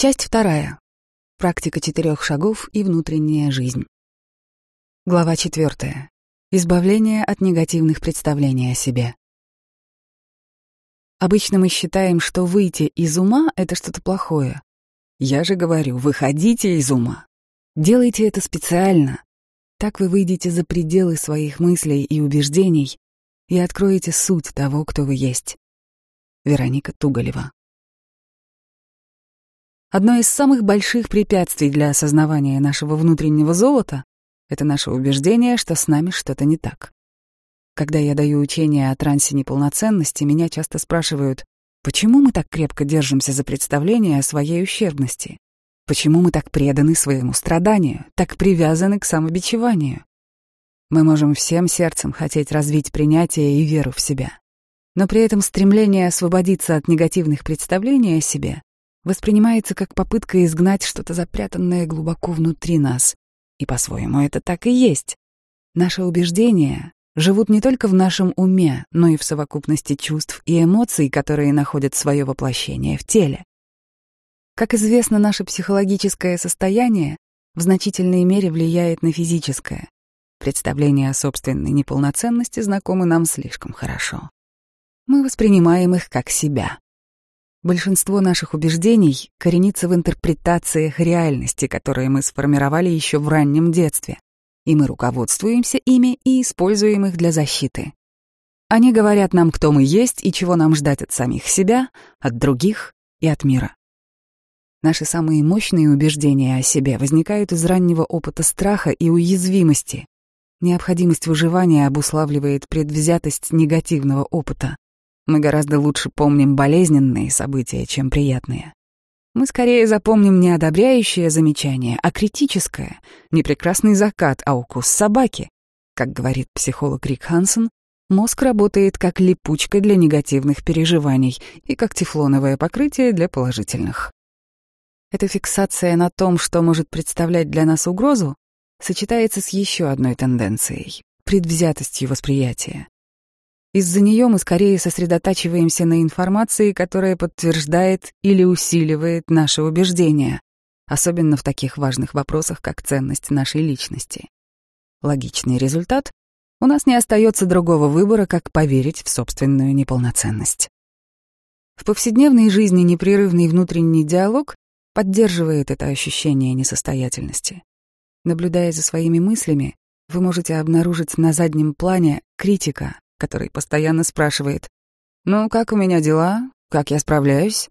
Часть вторая. Практика четырех шагов и внутренняя жизнь. Глава четвертая. Избавление от негативных представлений о себе. Обычно мы считаем, что выйти из ума — это что-то плохое. Я же говорю, выходите из ума. Делайте это специально. Так вы выйдете за пределы своих мыслей и убеждений и откроете суть того, кто вы есть. Вероника Туголева. Одно из самых больших препятствий для осознавания нашего внутреннего золота — это наше убеждение, что с нами что-то не так. Когда я даю учение о трансе неполноценности, меня часто спрашивают, почему мы так крепко держимся за представление о своей ущербности? Почему мы так преданы своему страданию, так привязаны к самобичеванию? Мы можем всем сердцем хотеть развить принятие и веру в себя. Но при этом стремление освободиться от негативных представлений о себе воспринимается как попытка изгнать что-то запрятанное глубоко внутри нас. И по-своему это так и есть. Наши убеждения живут не только в нашем уме, но и в совокупности чувств и эмоций, которые находят свое воплощение в теле. Как известно, наше психологическое состояние в значительной мере влияет на физическое. Представления о собственной неполноценности знакомы нам слишком хорошо. Мы воспринимаем их как себя. Большинство наших убеждений коренится в интерпретациях реальности, которые мы сформировали еще в раннем детстве, и мы руководствуемся ими и используем их для защиты. Они говорят нам, кто мы есть и чего нам ждать от самих себя, от других и от мира. Наши самые мощные убеждения о себе возникают из раннего опыта страха и уязвимости. Необходимость выживания обуславливает предвзятость негативного опыта. Мы гораздо лучше помним болезненные события, чем приятные. Мы скорее запомним не одобряющее замечание, а критическое, не прекрасный закат, а укус собаки. Как говорит психолог Рик Хансен, мозг работает как липучка для негативных переживаний и как тефлоновое покрытие для положительных. Эта фиксация на том, что может представлять для нас угрозу, сочетается с еще одной тенденцией — предвзятостью восприятия. Из-за нее мы скорее сосредотачиваемся на информации, которая подтверждает или усиливает наши убеждения, особенно в таких важных вопросах, как ценность нашей личности. Логичный результат — у нас не остается другого выбора, как поверить в собственную неполноценность. В повседневной жизни непрерывный внутренний диалог поддерживает это ощущение несостоятельности. Наблюдая за своими мыслями, вы можете обнаружить на заднем плане критика, который постоянно спрашивает «Ну, как у меня дела? Как я справляюсь?»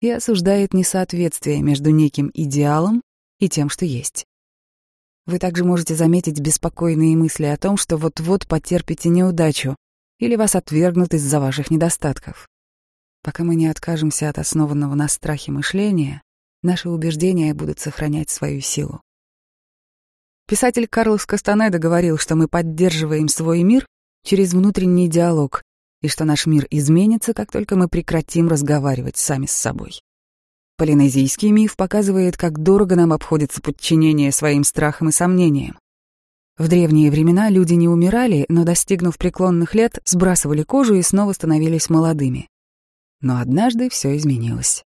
и осуждает несоответствие между неким идеалом и тем, что есть. Вы также можете заметить беспокойные мысли о том, что вот-вот потерпите неудачу или вас отвергнут из-за ваших недостатков. Пока мы не откажемся от основанного на страхе мышления, наши убеждения будут сохранять свою силу. Писатель Карлос Кастанеда говорил, что мы поддерживаем свой мир через внутренний диалог, и что наш мир изменится, как только мы прекратим разговаривать сами с собой. Полинезийский миф показывает, как дорого нам обходится подчинение своим страхам и сомнениям. В древние времена люди не умирали, но, достигнув преклонных лет, сбрасывали кожу и снова становились молодыми. Но однажды все изменилось.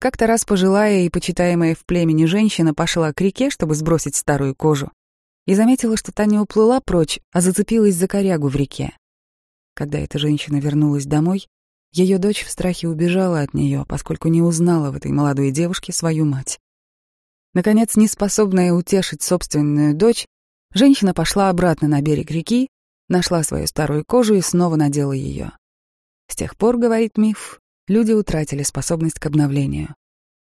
Как-то раз пожилая и почитаемая в племени женщина пошла к реке, чтобы сбросить старую кожу и заметила, что та не уплыла прочь, а зацепилась за корягу в реке. Когда эта женщина вернулась домой, ее дочь в страхе убежала от нее, поскольку не узнала в этой молодой девушке свою мать. Наконец, неспособная утешить собственную дочь, женщина пошла обратно на берег реки, нашла свою старую кожу и снова надела ее. С тех пор, говорит миф, люди утратили способность к обновлению,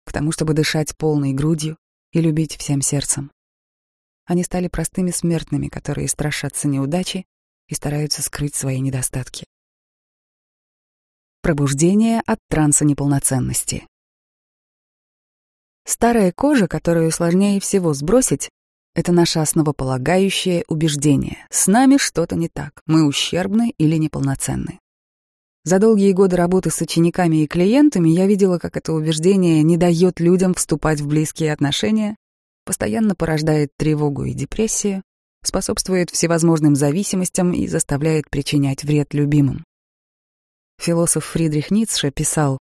к тому, чтобы дышать полной грудью и любить всем сердцем. Они стали простыми смертными, которые страшатся неудачи и стараются скрыть свои недостатки. Пробуждение от транса неполноценности. Старая кожа, которую сложнее всего сбросить, это наше основополагающее убеждение. С нами что-то не так, мы ущербны или неполноценны. За долгие годы работы с учениками и клиентами я видела, как это убеждение не дает людям вступать в близкие отношения, постоянно порождает тревогу и депрессию, способствует всевозможным зависимостям и заставляет причинять вред любимым. Философ Фридрих Ницше писал,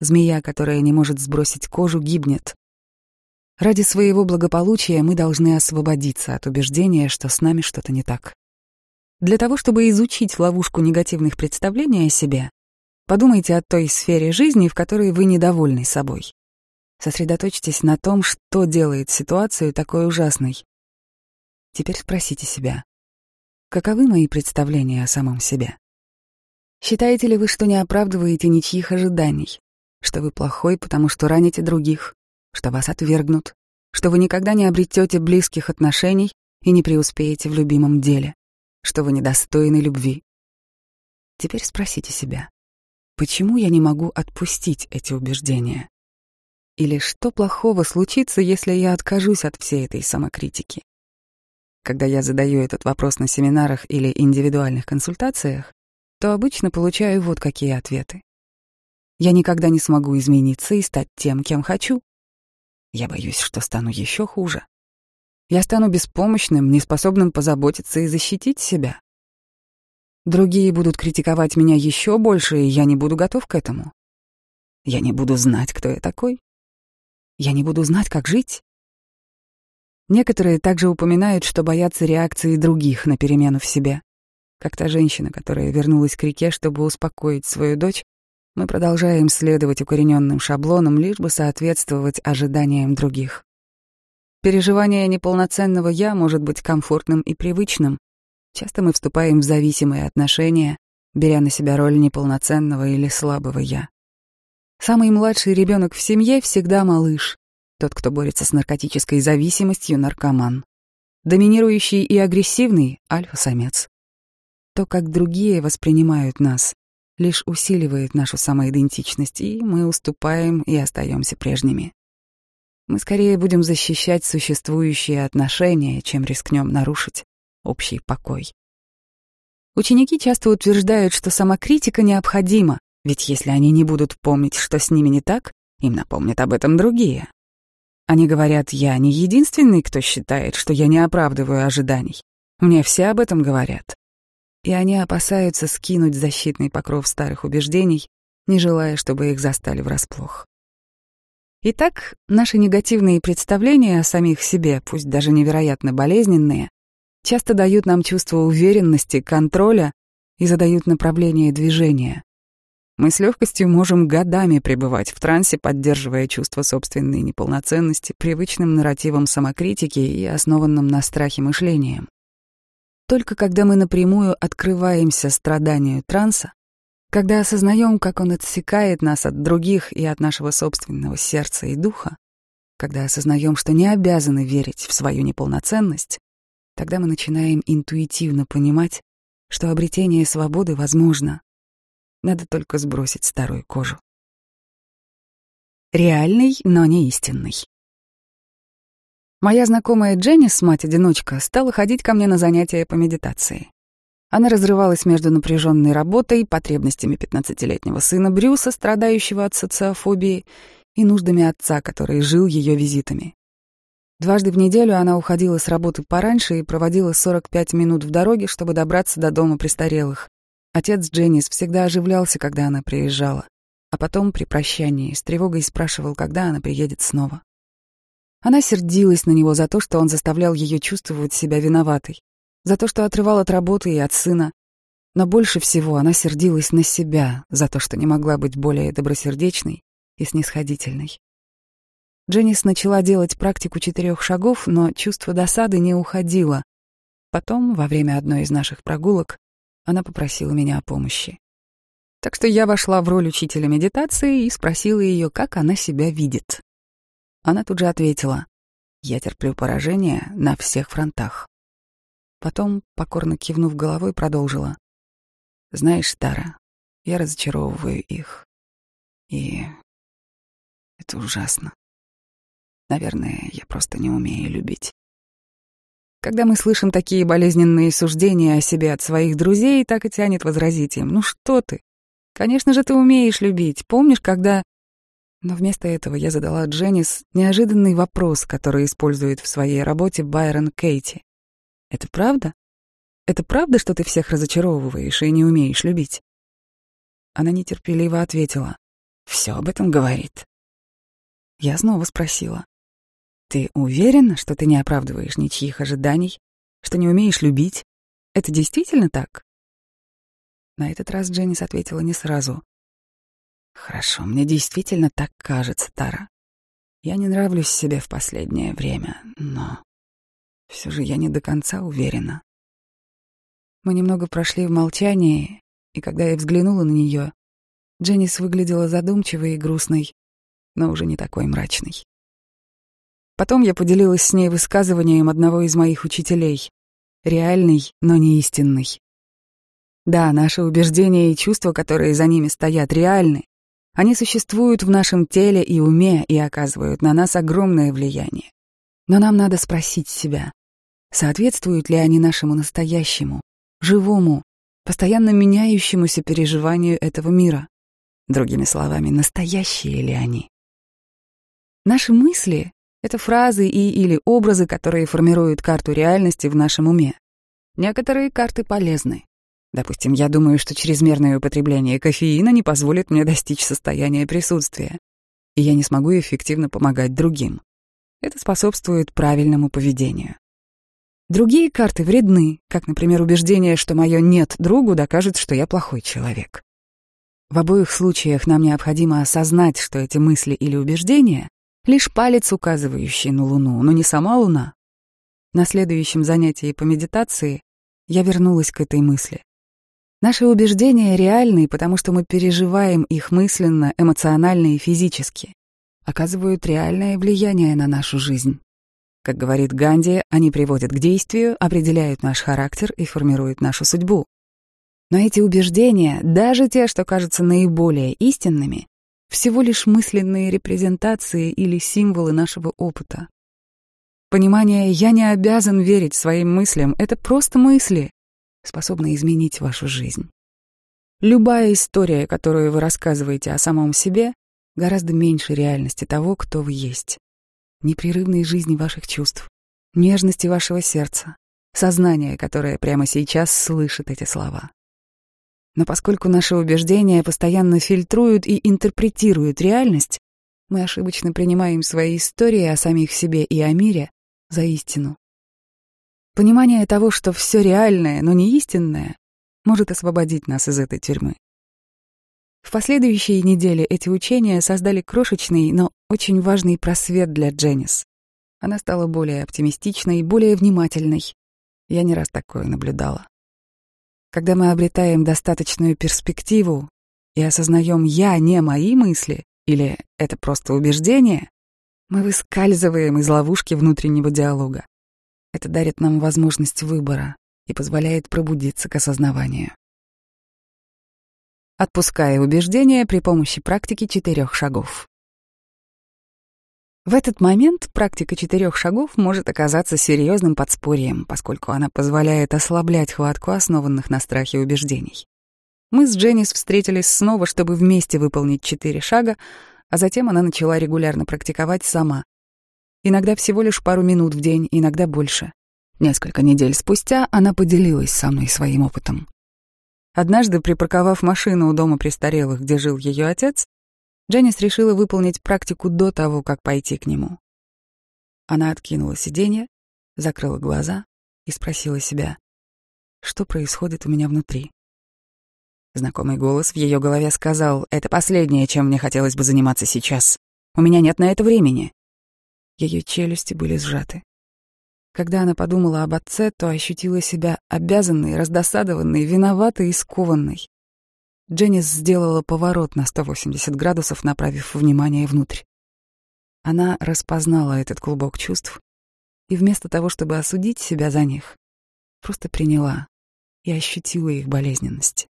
Змея, которая не может сбросить кожу, гибнет. Ради своего благополучия мы должны освободиться от убеждения, что с нами что-то не так. Для того, чтобы изучить ловушку негативных представлений о себе, подумайте о той сфере жизни, в которой вы недовольны собой. Сосредоточьтесь на том, что делает ситуацию такой ужасной. Теперь спросите себя, каковы мои представления о самом себе? Считаете ли вы, что не оправдываете ничьих ожиданий, что вы плохой, потому что раните других, что вас отвергнут, что вы никогда не обретете близких отношений и не преуспеете в любимом деле, что вы недостойны любви. Теперь спросите себя, почему я не могу отпустить эти убеждения? Или что плохого случится, если я откажусь от всей этой самокритики? Когда я задаю этот вопрос на семинарах или индивидуальных консультациях, то обычно получаю вот какие ответы. Я никогда не смогу измениться и стать тем, кем хочу. Я боюсь, что стану еще хуже. Я стану беспомощным, неспособным позаботиться и защитить себя. Другие будут критиковать меня еще больше, и я не буду готов к этому. Я не буду знать, кто я такой. Я не буду знать, как жить. Некоторые также упоминают, что боятся реакции других на перемену в себе. Как та женщина, которая вернулась к реке, чтобы успокоить свою дочь, мы продолжаем следовать укорененным шаблонам, лишь бы соответствовать ожиданиям других. Переживание неполноценного «я» может быть комфортным и привычным. Часто мы вступаем в зависимые отношения, беря на себя роль неполноценного или слабого «я». Самый младший ребенок в семье всегда малыш, тот, кто борется с наркотической зависимостью, наркоман. Доминирующий и агрессивный — альфа-самец. То, как другие воспринимают нас, лишь усиливает нашу самоидентичность, и мы уступаем и остаемся прежними. Мы скорее будем защищать существующие отношения, чем рискнем нарушить общий покой. Ученики часто утверждают, что самокритика необходима, ведь если они не будут помнить, что с ними не так, им напомнят об этом другие. Они говорят, я не единственный, кто считает, что я не оправдываю ожиданий. Мне все об этом говорят и они опасаются скинуть защитный покров старых убеждений, не желая, чтобы их застали врасплох. Итак, наши негативные представления о самих себе, пусть даже невероятно болезненные, часто дают нам чувство уверенности, контроля и задают направление движения. Мы с легкостью можем годами пребывать в трансе, поддерживая чувство собственной неполноценности привычным нарративом самокритики и основанным на страхе мышлением. Только когда мы напрямую открываемся страданию транса, когда осознаем, как он отсекает нас от других и от нашего собственного сердца и духа, когда осознаем, что не обязаны верить в свою неполноценность, тогда мы начинаем интуитивно понимать, что обретение свободы возможно. Надо только сбросить старую кожу. Реальный, но не истинный. Моя знакомая Дженнис, мать-одиночка, стала ходить ко мне на занятия по медитации. Она разрывалась между напряженной работой, потребностями 15-летнего сына Брюса, страдающего от социофобии, и нуждами отца, который жил ее визитами. Дважды в неделю она уходила с работы пораньше и проводила 45 минут в дороге, чтобы добраться до дома престарелых. Отец Дженнис всегда оживлялся, когда она приезжала, а потом при прощании с тревогой спрашивал, когда она приедет снова. Она сердилась на него за то, что он заставлял ее чувствовать себя виноватой, за то, что отрывал от работы и от сына. Но больше всего она сердилась на себя за то, что не могла быть более добросердечной и снисходительной. Дженнис начала делать практику четырех шагов, но чувство досады не уходило. Потом, во время одной из наших прогулок, она попросила меня о помощи. Так что я вошла в роль учителя медитации и спросила ее, как она себя видит. Она тут же ответила, «Я терплю поражение на всех фронтах». Потом, покорно кивнув головой, продолжила. «Знаешь, Тара, я разочаровываю их. И это ужасно. Наверное, я просто не умею любить». Когда мы слышим такие болезненные суждения о себе от своих друзей, так и тянет возразить им. «Ну что ты? Конечно же, ты умеешь любить. Помнишь, когда...» Но вместо этого я задала Дженнис неожиданный вопрос, который использует в своей работе Байрон Кейти. «Это правда? Это правда, что ты всех разочаровываешь и не умеешь любить?» Она нетерпеливо ответила. Все об этом говорит. Я снова спросила. Ты уверена, что ты не оправдываешь ничьих ожиданий, что не умеешь любить? Это действительно так? На этот раз Дженнис ответила не сразу. Хорошо, мне действительно так кажется, Тара. Я не нравлюсь себе в последнее время, но все же я не до конца уверена. Мы немного прошли в молчании, и когда я взглянула на нее, Дженнис выглядела задумчивой и грустной, но уже не такой мрачной. Потом я поделилась с ней высказыванием одного из моих учителей, реальный, но не истинный. Да, наши убеждения и чувства, которые за ними стоят, реальны. Они существуют в нашем теле и уме и оказывают на нас огромное влияние. Но нам надо спросить себя, соответствуют ли они нашему настоящему, живому, постоянно меняющемуся переживанию этого мира. Другими словами, настоящие ли они? Наши мысли — это фразы и или образы, которые формируют карту реальности в нашем уме. Некоторые карты полезны. Допустим, я думаю, что чрезмерное употребление кофеина не позволит мне достичь состояния присутствия, и я не смогу эффективно помогать другим. Это способствует правильному поведению. Другие карты вредны, как, например, убеждение, что мое «нет» другу докажет, что я плохой человек. В обоих случаях нам необходимо осознать, что эти мысли или убеждения — лишь палец, указывающий на Луну, но не сама Луна. На следующем занятии по медитации я вернулась к этой мысли. Наши убеждения реальны, потому что мы переживаем их мысленно, эмоционально и физически, оказывают реальное влияние на нашу жизнь. Как говорит Ганди, они приводят к действию, определяют наш характер и формируют нашу судьбу. Но эти убеждения, даже те, что кажутся наиболее истинными, всего лишь мысленные репрезентации или символы нашего опыта. Понимание «я не обязан верить своим мыслям» — это просто мысли, способные изменить вашу жизнь. Любая история, которую вы рассказываете о самом себе, гораздо меньше реальности того, кто вы есть непрерывной жизни ваших чувств, нежности вашего сердца, сознания, которое прямо сейчас слышит эти слова. Но поскольку наши убеждения постоянно фильтруют и интерпретируют реальность, мы ошибочно принимаем свои истории о самих себе и о мире за истину. Понимание того, что все реальное, но не истинное, может освободить нас из этой тюрьмы. В последующие недели эти учения создали крошечный, но очень важный просвет для Дженнис. Она стала более оптимистичной, более внимательной. Я не раз такое наблюдала. Когда мы обретаем достаточную перспективу и осознаем «я» не мои мысли или «это просто убеждение», мы выскальзываем из ловушки внутреннего диалога. Это дарит нам возможность выбора и позволяет пробудиться к осознаванию отпуская убеждения при помощи практики четырех шагов. В этот момент практика четырех шагов может оказаться серьезным подспорьем, поскольку она позволяет ослаблять хватку основанных на страхе убеждений. Мы с Дженнис встретились снова, чтобы вместе выполнить четыре шага, а затем она начала регулярно практиковать сама. Иногда всего лишь пару минут в день, иногда больше. Несколько недель спустя она поделилась со мной своим опытом. Однажды, припарковав машину у дома престарелых, где жил ее отец, Дженнис решила выполнить практику до того, как пойти к нему. Она откинула сиденье, закрыла глаза и спросила себя, что происходит у меня внутри. Знакомый голос в ее голове сказал, «Это последнее, чем мне хотелось бы заниматься сейчас. У меня нет на это времени». Ее челюсти были сжаты. Когда она подумала об отце, то ощутила себя обязанной, раздосадованной, виноватой и скованной. Дженнис сделала поворот на 180 градусов, направив внимание внутрь. Она распознала этот клубок чувств и вместо того, чтобы осудить себя за них, просто приняла и ощутила их болезненность.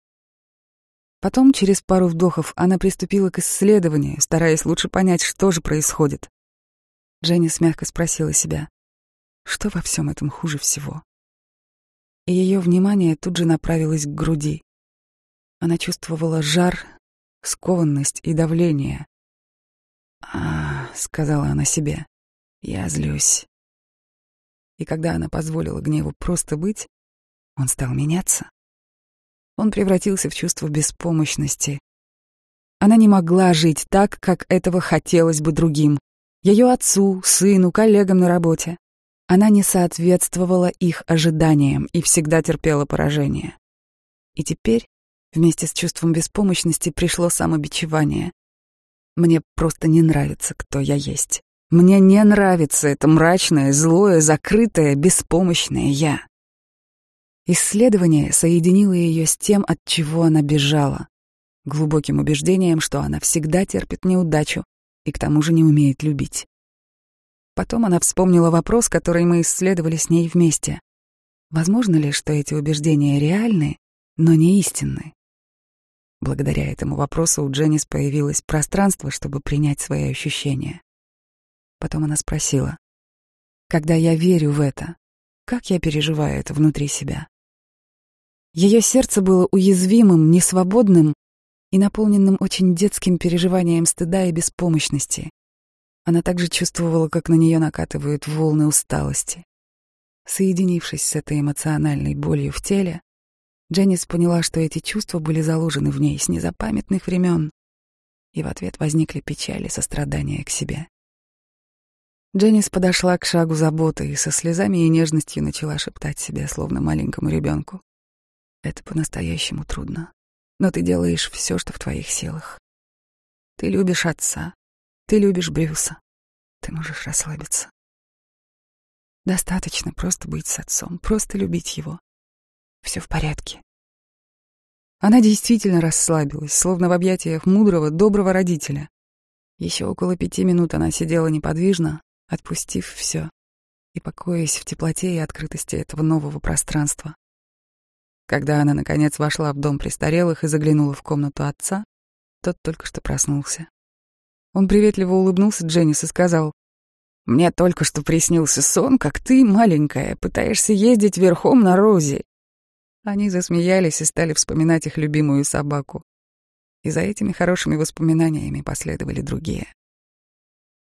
Потом, через пару вдохов, она приступила к исследованию, стараясь лучше понять, что же происходит. Дженнис мягко спросила себя, что во всем этом хуже всего? И ее внимание тут же направилось к груди. Она чувствовала жар, скованность и давление. «А, — сказала она себе, — я злюсь». И когда она позволила гневу просто быть, он стал меняться. Он превратился в чувство беспомощности, Она не могла жить так, как этого хотелось бы другим. Ее отцу, сыну, коллегам на работе. Она не соответствовала их ожиданиям и всегда терпела поражение. И теперь, вместе с чувством беспомощности, пришло самобичевание. Мне просто не нравится, кто я есть. Мне не нравится это мрачное, злое, закрытое, беспомощное «я». Исследование соединило ее с тем, от чего она бежала, глубоким убеждением, что она всегда терпит неудачу и к тому же не умеет любить. Потом она вспомнила вопрос, который мы исследовали с ней вместе. Возможно ли, что эти убеждения реальны, но не истинны? Благодаря этому вопросу у Дженнис появилось пространство, чтобы принять свои ощущения. Потом она спросила, «Когда я верю в это, как я переживаю это внутри себя?» Ее сердце было уязвимым, несвободным и наполненным очень детским переживанием стыда и беспомощности. Она также чувствовала, как на нее накатывают волны усталости. Соединившись с этой эмоциональной болью в теле, Дженнис поняла, что эти чувства были заложены в ней с незапамятных времен, и в ответ возникли печали и сострадания к себе. Дженнис подошла к шагу заботы и со слезами и нежностью начала шептать себе, словно маленькому ребенку. «Это по-настоящему трудно, но ты делаешь все, что в твоих силах. Ты любишь отца, ты любишь Брюса. Ты можешь расслабиться. Достаточно просто быть с отцом, просто любить его. Все в порядке. Она действительно расслабилась, словно в объятиях мудрого, доброго родителя. Еще около пяти минут она сидела неподвижно, отпустив все и покоясь в теплоте и открытости этого нового пространства. Когда она, наконец, вошла в дом престарелых и заглянула в комнату отца, тот только что проснулся. Он приветливо улыбнулся Дженнис и сказал, «Мне только что приснился сон, как ты, маленькая, пытаешься ездить верхом на Розе». Они засмеялись и стали вспоминать их любимую собаку. И за этими хорошими воспоминаниями последовали другие.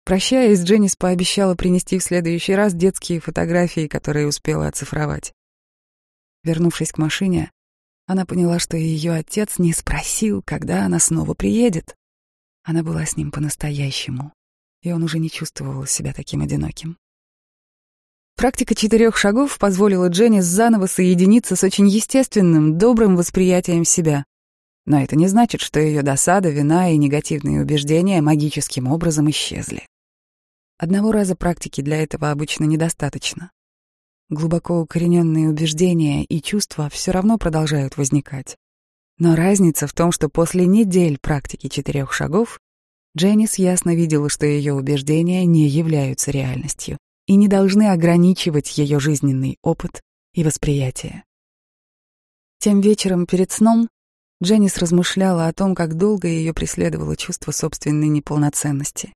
Прощаясь, Дженнис пообещала принести в следующий раз детские фотографии, которые успела оцифровать. Вернувшись к машине, она поняла, что ее отец не спросил, когда она снова приедет. Она была с ним по-настоящему, и он уже не чувствовал себя таким одиноким. Практика четырех шагов позволила Дженнис заново соединиться с очень естественным, добрым восприятием себя. Но это не значит, что ее досада, вина и негативные убеждения магическим образом исчезли. Одного раза практики для этого обычно недостаточно. Глубоко укорененные убеждения и чувства все равно продолжают возникать. Но разница в том, что после недель практики четырех шагов Дженнис ясно видела, что ее убеждения не являются реальностью и не должны ограничивать ее жизненный опыт и восприятие. Тем вечером перед сном Дженнис размышляла о том, как долго ее преследовало чувство собственной неполноценности.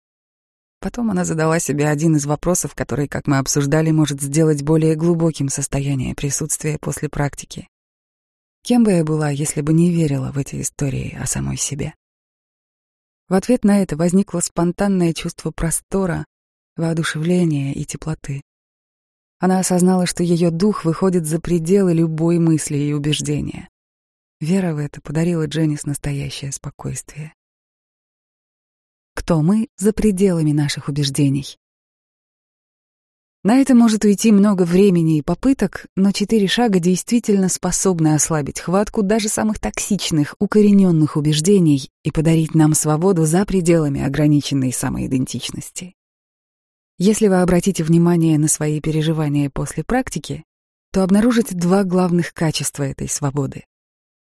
Потом она задала себе один из вопросов, который, как мы обсуждали, может сделать более глубоким состояние присутствия после практики. Кем бы я была, если бы не верила в эти истории о самой себе? В ответ на это возникло спонтанное чувство простора, воодушевления и теплоты. Она осознала, что ее дух выходит за пределы любой мысли и убеждения. Вера в это подарила Дженнис настоящее спокойствие. Кто мы за пределами наших убеждений? На это может уйти много времени и попыток, но четыре шага действительно способны ослабить хватку даже самых токсичных, укорененных убеждений и подарить нам свободу за пределами ограниченной самоидентичности. Если вы обратите внимание на свои переживания после практики, то обнаружите два главных качества этой свободы.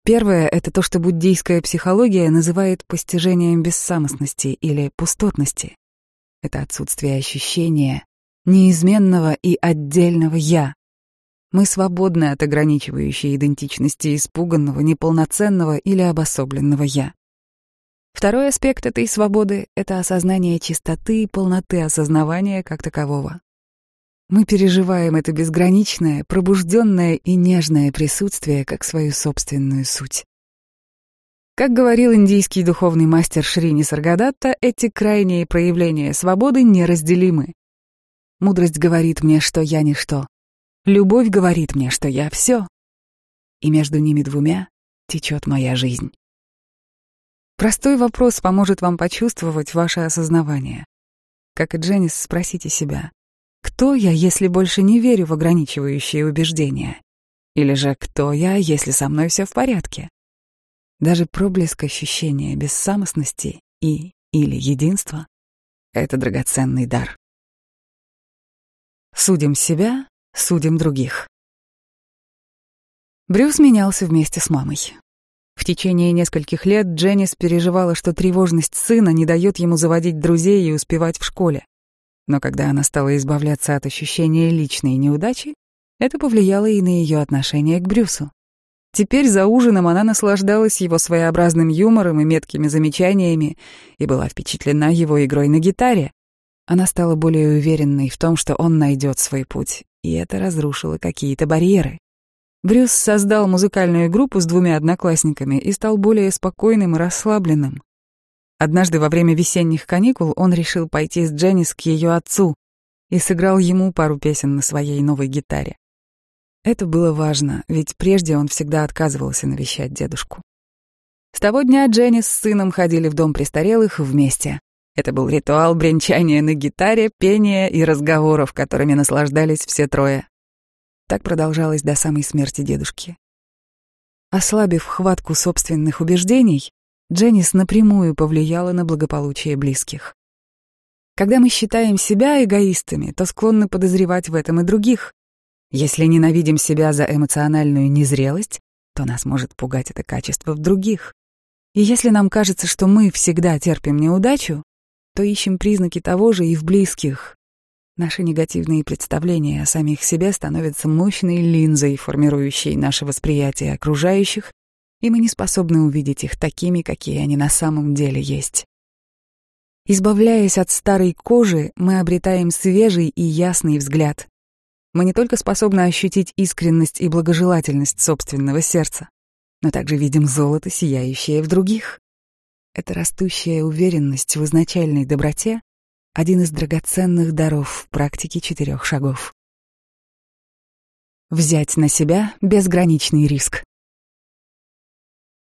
Первое — это то, что буддийская психология называет постижением бессамостности или пустотности. Это отсутствие ощущения, неизменного и отдельного «я». Мы свободны от ограничивающей идентичности испуганного, неполноценного или обособленного «я». Второй аспект этой свободы — это осознание чистоты и полноты осознавания как такового. Мы переживаем это безграничное, пробужденное и нежное присутствие как свою собственную суть. Как говорил индийский духовный мастер Шрини Саргадатта, эти крайние проявления свободы неразделимы. Мудрость говорит мне, что я ничто. Любовь говорит мне, что я все. И между ними двумя течет моя жизнь. Простой вопрос поможет вам почувствовать ваше осознавание. Как и Дженнис, спросите себя, кто я, если больше не верю в ограничивающие убеждения? Или же кто я, если со мной все в порядке? Даже проблеск ощущения бессамостности и или единства — это драгоценный дар. Судим себя, судим других. Брюс менялся вместе с мамой. В течение нескольких лет Дженнис переживала, что тревожность сына не дает ему заводить друзей и успевать в школе. Но когда она стала избавляться от ощущения личной неудачи, это повлияло и на ее отношение к Брюсу. Теперь за ужином она наслаждалась его своеобразным юмором и меткими замечаниями и была впечатлена его игрой на гитаре. Она стала более уверенной в том, что он найдет свой путь, и это разрушило какие-то барьеры. Брюс создал музыкальную группу с двумя одноклассниками и стал более спокойным и расслабленным. Однажды во время весенних каникул он решил пойти с Дженнис к ее отцу и сыграл ему пару песен на своей новой гитаре. Это было важно, ведь прежде он всегда отказывался навещать дедушку. С того дня Дженнис с сыном ходили в дом престарелых вместе. Это был ритуал бренчания на гитаре, пения и разговоров, которыми наслаждались все трое. Так продолжалось до самой смерти дедушки. Ослабив хватку собственных убеждений, Дженнис напрямую повлияла на благополучие близких. Когда мы считаем себя эгоистами, то склонны подозревать в этом и других. Если ненавидим себя за эмоциональную незрелость, то нас может пугать это качество в других. И если нам кажется, что мы всегда терпим неудачу, то ищем признаки того же и в близких. Наши негативные представления о самих себе становятся мощной линзой, формирующей наше восприятие окружающих и мы не способны увидеть их такими, какие они на самом деле есть. Избавляясь от старой кожи, мы обретаем свежий и ясный взгляд. Мы не только способны ощутить искренность и благожелательность собственного сердца, но также видим золото, сияющее в других. Эта растущая уверенность в изначальной доброте — один из драгоценных даров в практике четырех шагов. Взять на себя безграничный риск.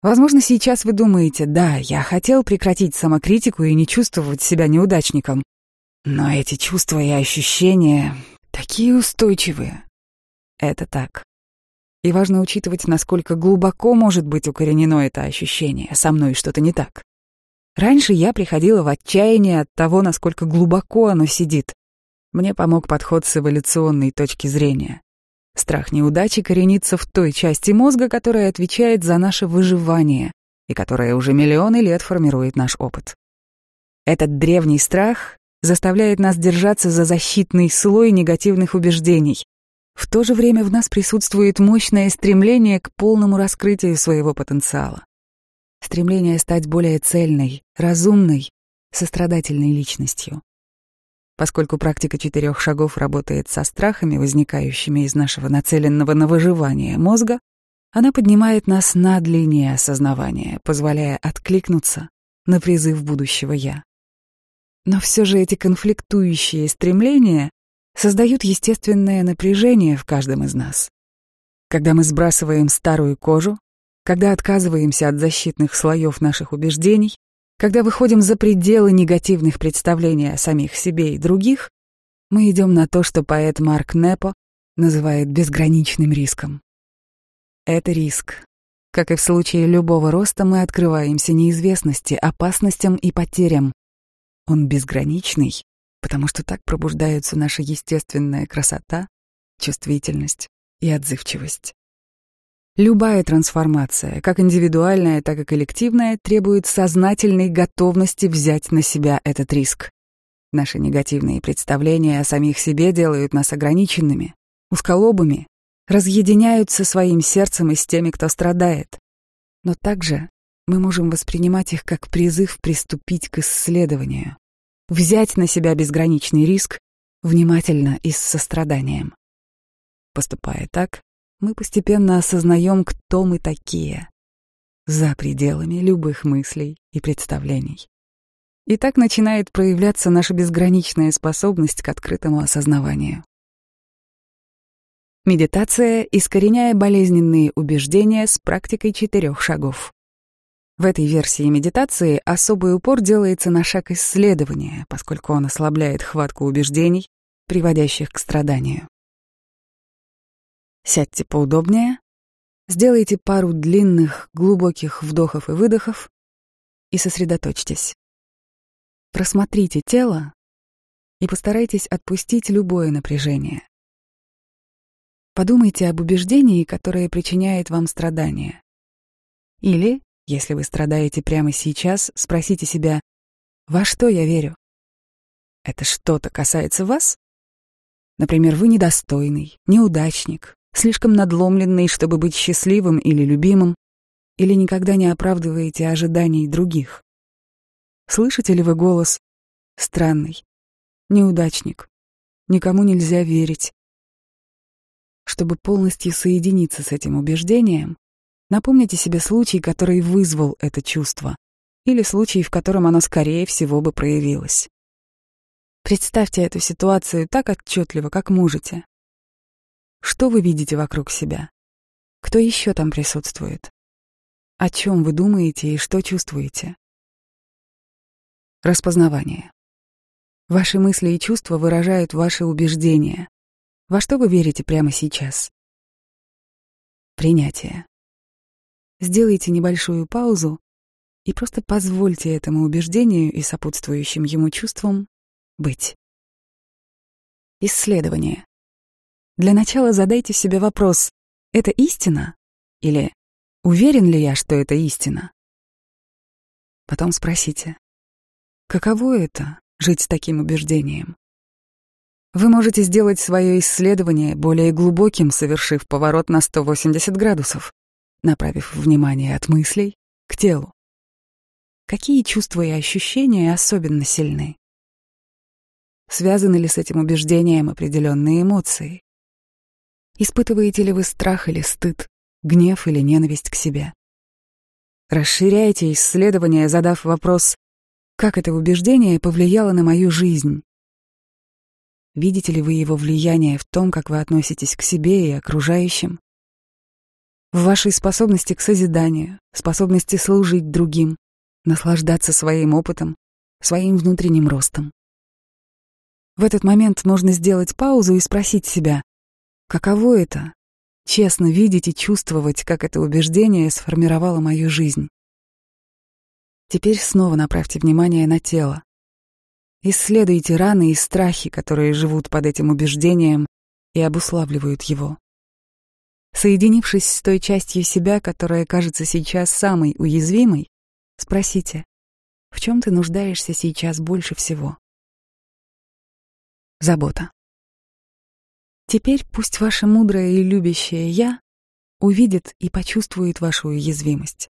Возможно, сейчас вы думаете, да, я хотел прекратить самокритику и не чувствовать себя неудачником. Но эти чувства и ощущения такие устойчивые. Это так. И важно учитывать, насколько глубоко может быть укоренено это ощущение, со мной что-то не так. Раньше я приходила в отчаяние от того, насколько глубоко оно сидит. Мне помог подход с эволюционной точки зрения. Страх неудачи коренится в той части мозга, которая отвечает за наше выживание и которая уже миллионы лет формирует наш опыт. Этот древний страх заставляет нас держаться за защитный слой негативных убеждений. В то же время в нас присутствует мощное стремление к полному раскрытию своего потенциала. Стремление стать более цельной, разумной, сострадательной личностью. Поскольку практика четырех шагов работает со страхами, возникающими из нашего нацеленного на выживание мозга, она поднимает нас над линией осознавания, позволяя откликнуться на призыв будущего «я». Но все же эти конфликтующие стремления создают естественное напряжение в каждом из нас. Когда мы сбрасываем старую кожу, когда отказываемся от защитных слоев наших убеждений, когда выходим за пределы негативных представлений о самих себе и других, мы идем на то, что поэт Марк Непо называет безграничным риском. Это риск. Как и в случае любого роста, мы открываемся неизвестности, опасностям и потерям. Он безграничный, потому что так пробуждаются наша естественная красота, чувствительность и отзывчивость. Любая трансформация, как индивидуальная, так и коллективная, требует сознательной готовности взять на себя этот риск. Наши негативные представления о самих себе делают нас ограниченными, узколобыми, разъединяют со своим сердцем и с теми, кто страдает. Но также мы можем воспринимать их как призыв приступить к исследованию, взять на себя безграничный риск внимательно и с состраданием. Поступая так, мы постепенно осознаем, кто мы такие, за пределами любых мыслей и представлений. И так начинает проявляться наша безграничная способность к открытому осознаванию. Медитация, искореняя болезненные убеждения с практикой четырех шагов. В этой версии медитации особый упор делается на шаг исследования, поскольку он ослабляет хватку убеждений, приводящих к страданию. Сядьте поудобнее, сделайте пару длинных, глубоких вдохов и выдохов и сосредоточьтесь. Просмотрите тело и постарайтесь отпустить любое напряжение. Подумайте об убеждении, которое причиняет вам страдания. Или если вы страдаете прямо сейчас, спросите себя, во что я верю? Это что-то касается вас? Например, вы недостойный, неудачник, слишком надломленный, чтобы быть счастливым или любимым, или никогда не оправдываете ожиданий других. Слышите ли вы голос «странный», «неудачник», «никому нельзя верить»? Чтобы полностью соединиться с этим убеждением, Напомните себе случай, который вызвал это чувство, или случай, в котором оно, скорее всего, бы проявилось. Представьте эту ситуацию так отчетливо, как можете. Что вы видите вокруг себя? Кто еще там присутствует? О чем вы думаете и что чувствуете? Распознавание. Ваши мысли и чувства выражают ваши убеждения. Во что вы верите прямо сейчас? Принятие. Сделайте небольшую паузу и просто позвольте этому убеждению и сопутствующим ему чувствам быть. Исследование. Для начала задайте себе вопрос «Это истина?» или «Уверен ли я, что это истина?» Потом спросите «Каково это — жить с таким убеждением?» Вы можете сделать свое исследование более глубоким, совершив поворот на 180 градусов направив внимание от мыслей к телу. Какие чувства и ощущения особенно сильны? Связаны ли с этим убеждением определенные эмоции? Испытываете ли вы страх или стыд, гнев или ненависть к себе? Расширяйте исследование, задав вопрос, как это убеждение повлияло на мою жизнь? Видите ли вы его влияние в том, как вы относитесь к себе и окружающим? в вашей способности к созиданию, способности служить другим, наслаждаться своим опытом, своим внутренним ростом. В этот момент можно сделать паузу и спросить себя, каково это — честно видеть и чувствовать, как это убеждение сформировало мою жизнь. Теперь снова направьте внимание на тело. Исследуйте раны и страхи, которые живут под этим убеждением и обуславливают его. Соединившись с той частью себя, которая кажется сейчас самой уязвимой, спросите, в чем ты нуждаешься сейчас больше всего? Забота. Теперь пусть ваше мудрое и любящее «я» увидит и почувствует вашу уязвимость.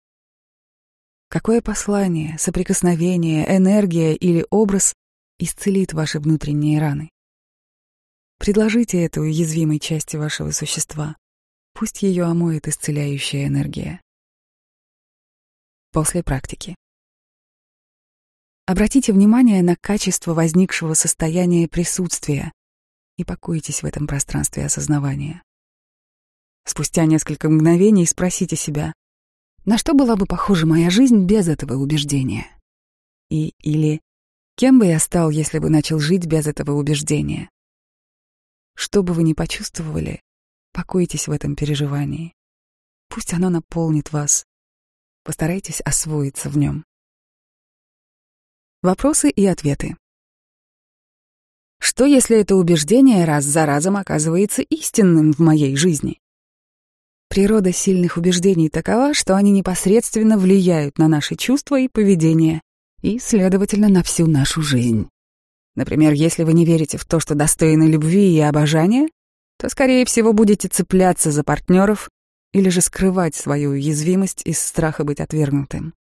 Какое послание, соприкосновение, энергия или образ исцелит ваши внутренние раны? Предложите это уязвимой части вашего существа. Пусть ее омоет исцеляющая энергия. После практики. Обратите внимание на качество возникшего состояния присутствия и покойтесь в этом пространстве осознавания. Спустя несколько мгновений спросите себя, на что была бы похожа моя жизнь без этого убеждения? И или кем бы я стал, если бы начал жить без этого убеждения? Что бы вы ни почувствовали, Покойтесь в этом переживании. Пусть оно наполнит вас. Постарайтесь освоиться в нем. Вопросы и ответы. Что, если это убеждение раз за разом оказывается истинным в моей жизни? Природа сильных убеждений такова, что они непосредственно влияют на наши чувства и поведение, и, следовательно, на всю нашу жизнь. Например, если вы не верите в то, что достойны любви и обожания, то, скорее всего, будете цепляться за партнеров или же скрывать свою уязвимость из страха быть отвергнутым.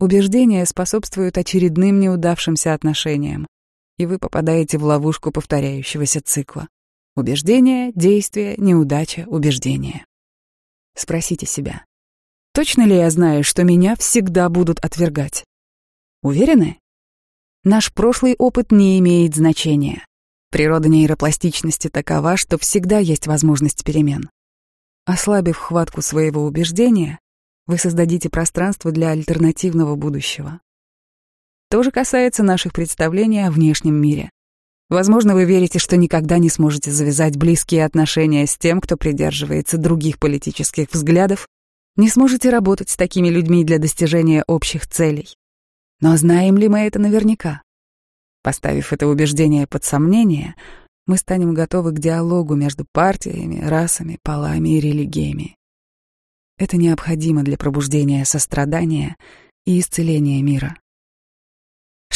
Убеждения способствуют очередным неудавшимся отношениям, и вы попадаете в ловушку повторяющегося цикла. Убеждение, действие, неудача, убеждение. Спросите себя, точно ли я знаю, что меня всегда будут отвергать? Уверены? Наш прошлый опыт не имеет значения. Природа нейропластичности такова, что всегда есть возможность перемен. Ослабив хватку своего убеждения, Вы создадите пространство для альтернативного будущего. То же касается наших представлений о внешнем мире. Возможно, вы верите, что никогда не сможете завязать близкие отношения с тем, кто придерживается других политических взглядов, не сможете работать с такими людьми для достижения общих целей. Но знаем ли мы это наверняка? Поставив это убеждение под сомнение, мы станем готовы к диалогу между партиями, расами, полами и религиями. Это необходимо для пробуждения сострадания и исцеления мира.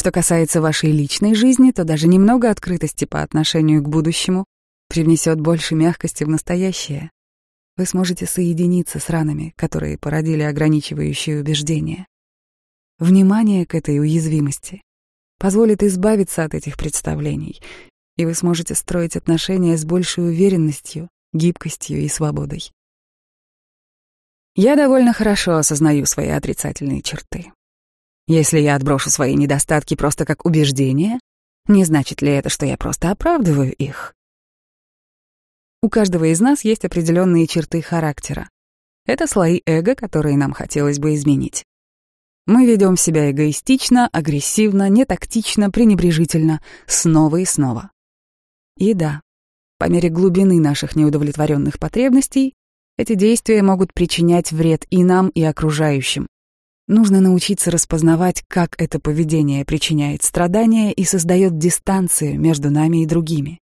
Что касается вашей личной жизни, то даже немного открытости по отношению к будущему привнесет больше мягкости в настоящее. Вы сможете соединиться с ранами, которые породили ограничивающие убеждения. Внимание к этой уязвимости позволит избавиться от этих представлений, и вы сможете строить отношения с большей уверенностью, гибкостью и свободой. Я довольно хорошо осознаю свои отрицательные черты. Если я отброшу свои недостатки просто как убеждение, не значит ли это, что я просто оправдываю их? У каждого из нас есть определенные черты характера. Это слои эго, которые нам хотелось бы изменить. Мы ведем себя эгоистично, агрессивно, нетактично, пренебрежительно, снова и снова. И да, по мере глубины наших неудовлетворенных потребностей, эти действия могут причинять вред и нам, и окружающим, Нужно научиться распознавать, как это поведение причиняет страдания и создает дистанцию между нами и другими.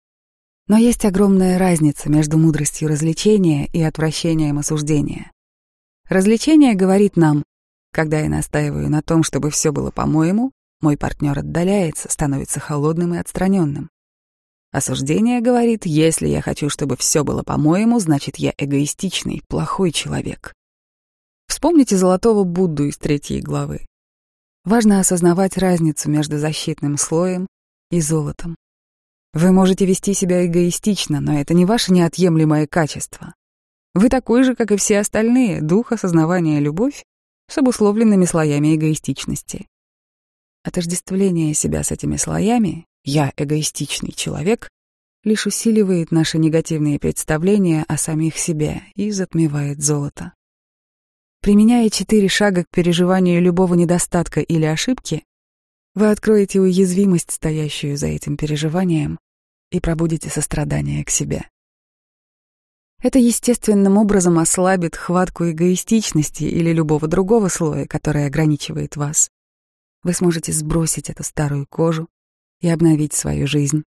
Но есть огромная разница между мудростью развлечения и отвращением осуждения. Развлечение говорит нам, когда я настаиваю на том, чтобы все было по-моему, мой партнер отдаляется, становится холодным и отстраненным. Осуждение говорит, если я хочу, чтобы все было по-моему, значит, я эгоистичный, плохой человек. Вспомните золотого Будду из третьей главы. Важно осознавать разницу между защитным слоем и золотом. Вы можете вести себя эгоистично, но это не ваше неотъемлемое качество. Вы такой же, как и все остальные, дух, осознавания, любовь с обусловленными слоями эгоистичности. Отождествление себя с этими слоями «я эгоистичный человек» лишь усиливает наши негативные представления о самих себе и затмевает золото. Применяя четыре шага к переживанию любого недостатка или ошибки, вы откроете уязвимость, стоящую за этим переживанием, и пробудите сострадание к себе. Это естественным образом ослабит хватку эгоистичности или любого другого слоя, который ограничивает вас. Вы сможете сбросить эту старую кожу и обновить свою жизнь.